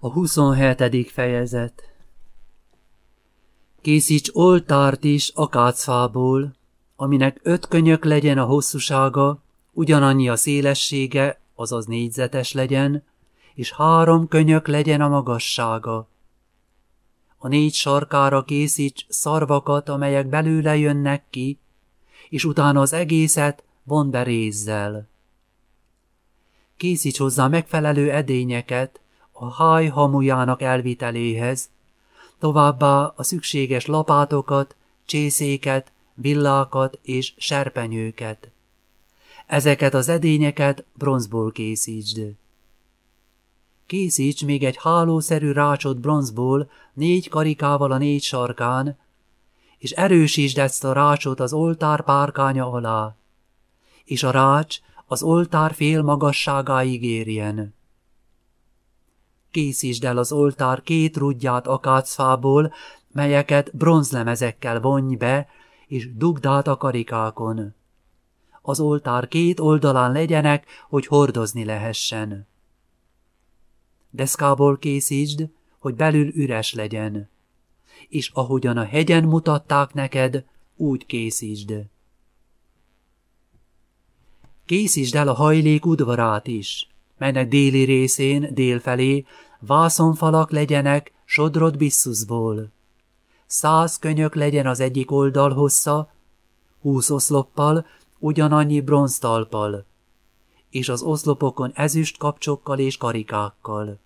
A 27. fejezet Készíts oltárt is akácfából, aminek öt könyök legyen a hosszúsága, ugyanannyi a szélessége, azaz négyzetes legyen, és három könyök legyen a magassága. A négy sarkára készíts szarvakat, amelyek belőle jönnek ki, és utána az egészet von be rézzel. Készíts hozzá megfelelő edényeket, a háj hamujának elviteléhez, továbbá a szükséges lapátokat, csészéket, villákat és serpenyőket. Ezeket az edényeket bronzból készítsd. Készíts még egy hálószerű rácsot bronzból négy karikával a négy sarkán, és erősítsd ezt a rácsot az oltár párkánya alá, és a rács az oltár fél magasságáig érjen készítsd el az oltár két rudját akácfából, melyeket bronzlemezekkel vonj be, és dugd át a karikákon. Az oltár két oldalán legyenek, hogy hordozni lehessen. Deszkából készítsd, hogy belül üres legyen, és ahogyan a hegyen mutatták neked, úgy készítsd. Készítsd el a hajlék udvarát is, melynek déli részén, délfelé vászonfalak legyenek sodrot bisszuszból. Száz könyök legyen az egyik oldal hossza, húsz oszloppal, ugyanannyi bronztalpal, és az oszlopokon ezüst kapcsokkal és karikákkal.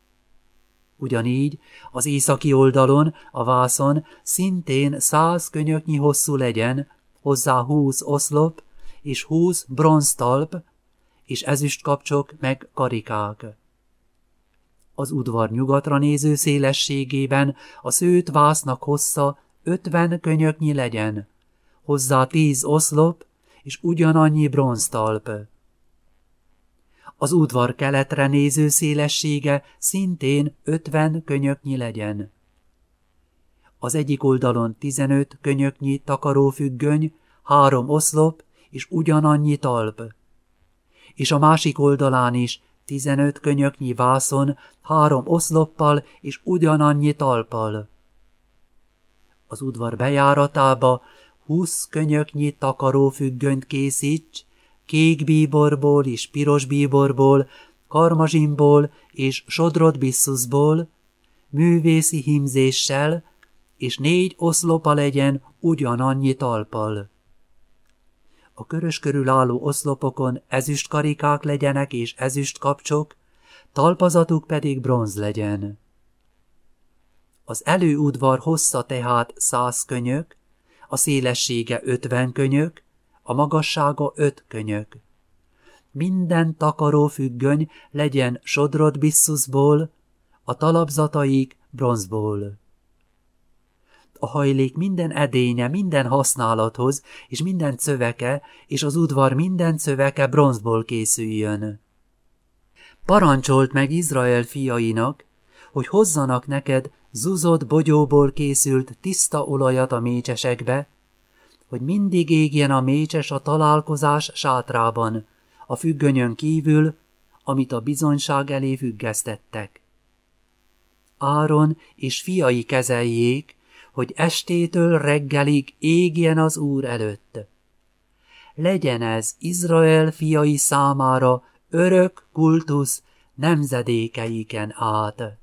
Ugyanígy az északi oldalon, a vászon szintén száz könyöknyi hosszú legyen, hozzá húsz oszlop és húsz bronztalp, és ezüst kapcsok meg karikák az udvar nyugatra néző szélességében a szőt vásznak hossza ötven könyöknyi legyen, hozzá tíz oszlop és ugyanannyi bronztalp. Az udvar keletre néző szélessége szintén ötven könyöknyi legyen. Az egyik oldalon tizenöt könyöknyi takarófüggöny, három oszlop és ugyanannyi talp. És a másik oldalán is tizenöt könyöknyi vászon, három oszloppal és ugyanannyi talpal. Az udvar bejáratába húsz könyöknyi takarófüggönyt készíts, kék bíborból és piros bíborból, karmazsimból és sodrot bisszuszból, művészi himzéssel, és négy oszlopa legyen ugyanannyi talpal a körös körül álló oszlopokon ezüst karikák legyenek és ezüst kapcsok, talpazatuk pedig bronz legyen. Az előudvar hossza tehát száz könyök, a szélessége ötven könyök, a magassága öt könyök. Minden takaró függöny legyen sodrot bisszuszból, a talapzataik bronzból a hajlék minden edénye, minden használathoz, és minden cöveke, és az udvar minden cöveke bronzból készüljön. Parancsolt meg Izrael fiainak, hogy hozzanak neked zuzott bogyóból készült tiszta olajat a mécsesekbe, hogy mindig égjen a mécses a találkozás sátrában, a függönyön kívül, amit a bizonyság elé függesztettek. Áron és fiai kezeljék, hogy estétől reggelig égjen az Úr előtt. Legyen ez Izrael fiai számára örök kultusz nemzedékeiken át.